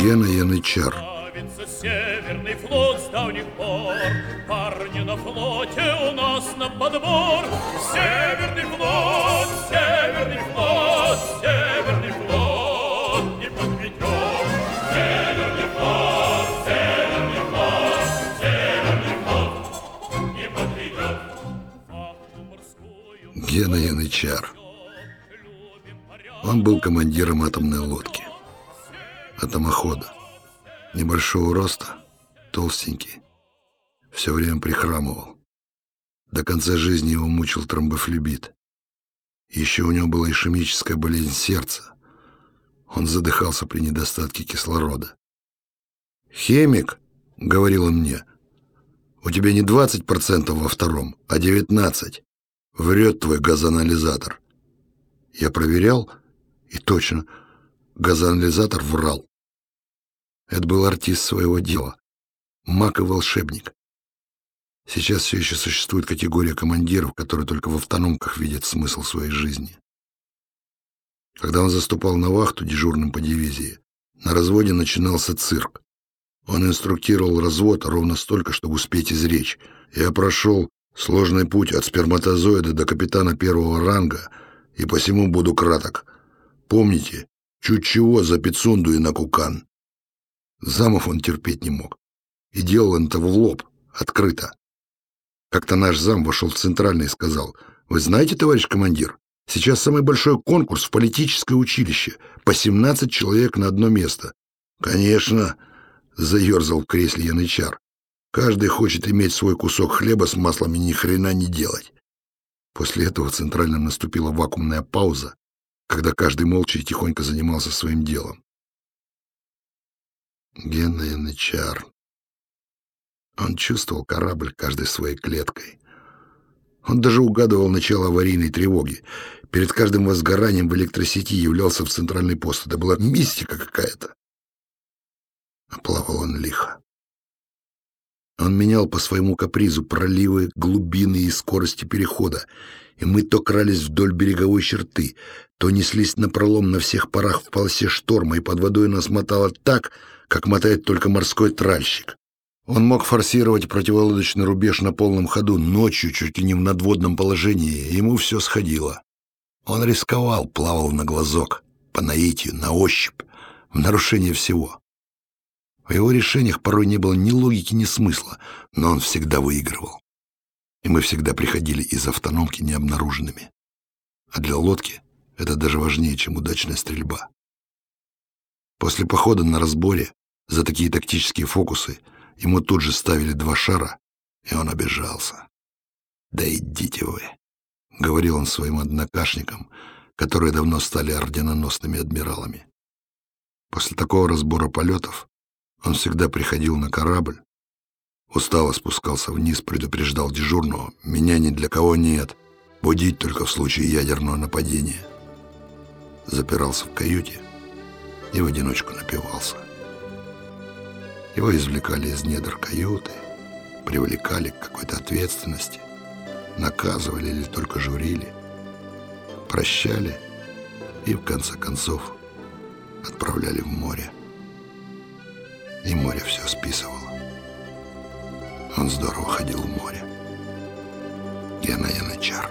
Гена Янычар. Северный флот с давних пор. Парни на флоте у нас на подбор. Северный флот, Северный флот, Северный флот не подведет. Северный флот, Северный флот, Северный флот не морскую Гена Янычар. Он был командиром атомной лодки. Атомохода. Небольшого роста, толстенький. Все время прихрамывал. До конца жизни его мучил тромбофлебит. Еще у него была ишемическая болезнь сердца. Он задыхался при недостатке кислорода. «Химик», — говорил он мне, — «у тебя не 20% во втором, а 19%. Врет твой газоанализатор». Я проверял, и точно, газоанализатор врал. Это был артист своего дела, маг и волшебник. Сейчас все еще существует категория командиров, которые только в автономках видят смысл своей жизни. Когда он заступал на вахту дежурным по дивизии, на разводе начинался цирк. Он инструктировал развод ровно столько, чтобы успеть изречь. Я прошел сложный путь от сперматозоида до капитана первого ранга, и посему буду краток. Помните, чуть чего за пицунду и на кукан. Замов он терпеть не мог. И делал он это в лоб, открыто. Как-то наш зам вошел в центральный и сказал, «Вы знаете, товарищ командир, сейчас самый большой конкурс в политическое училище, по 17 человек на одно место». «Конечно», — заерзал в кресле янычар, «каждый хочет иметь свой кусок хлеба с маслом и ни хрена не делать». После этого в центральном наступила вакуумная пауза, когда каждый молча и тихонько занимался своим делом. Гена Янычар. Он чувствовал корабль каждой своей клеткой. Он даже угадывал начало аварийной тревоги. Перед каждым возгоранием в электросети являлся в центральный пост. Это была мистика какая-то. А он лихо. Он менял по своему капризу проливы, глубины и скорости перехода, и мы то крались вдоль береговой черты, то неслись напролом на всех парах в полосе шторма, и под водой нас мотало так, как мотает только морской тральщик. Он мог форсировать противолодочный рубеж на полном ходу ночью, чуть ли не в надводном положении, ему все сходило. Он рисковал, плавал на глазок, по наитию, на ощупь, в нарушение всего. В его решениях порой не было ни логики, ни смысла, но он всегда выигрывал. И мы всегда приходили из автономки необнаруженными. А для лодки это даже важнее, чем удачная стрельба. После похода на разборе за такие тактические фокусы ему тут же ставили два шара, и он обижался. «Да идите вы», — говорил он своим однокашникам, которые давно стали орденоносными адмиралами. После такого разбора полетов он всегда приходил на корабль, устало спускался вниз, предупреждал дежурного, «Меня ни для кого нет, будить только в случае ядерного нападения». Запирался в каюте и в одиночку напивался. Его извлекали из недр каюты, привлекали к какой-то ответственности, наказывали или только журили, прощали и, в конце концов, отправляли в море. И море все списывало. Он здорово ходил в море. Гена Янычар.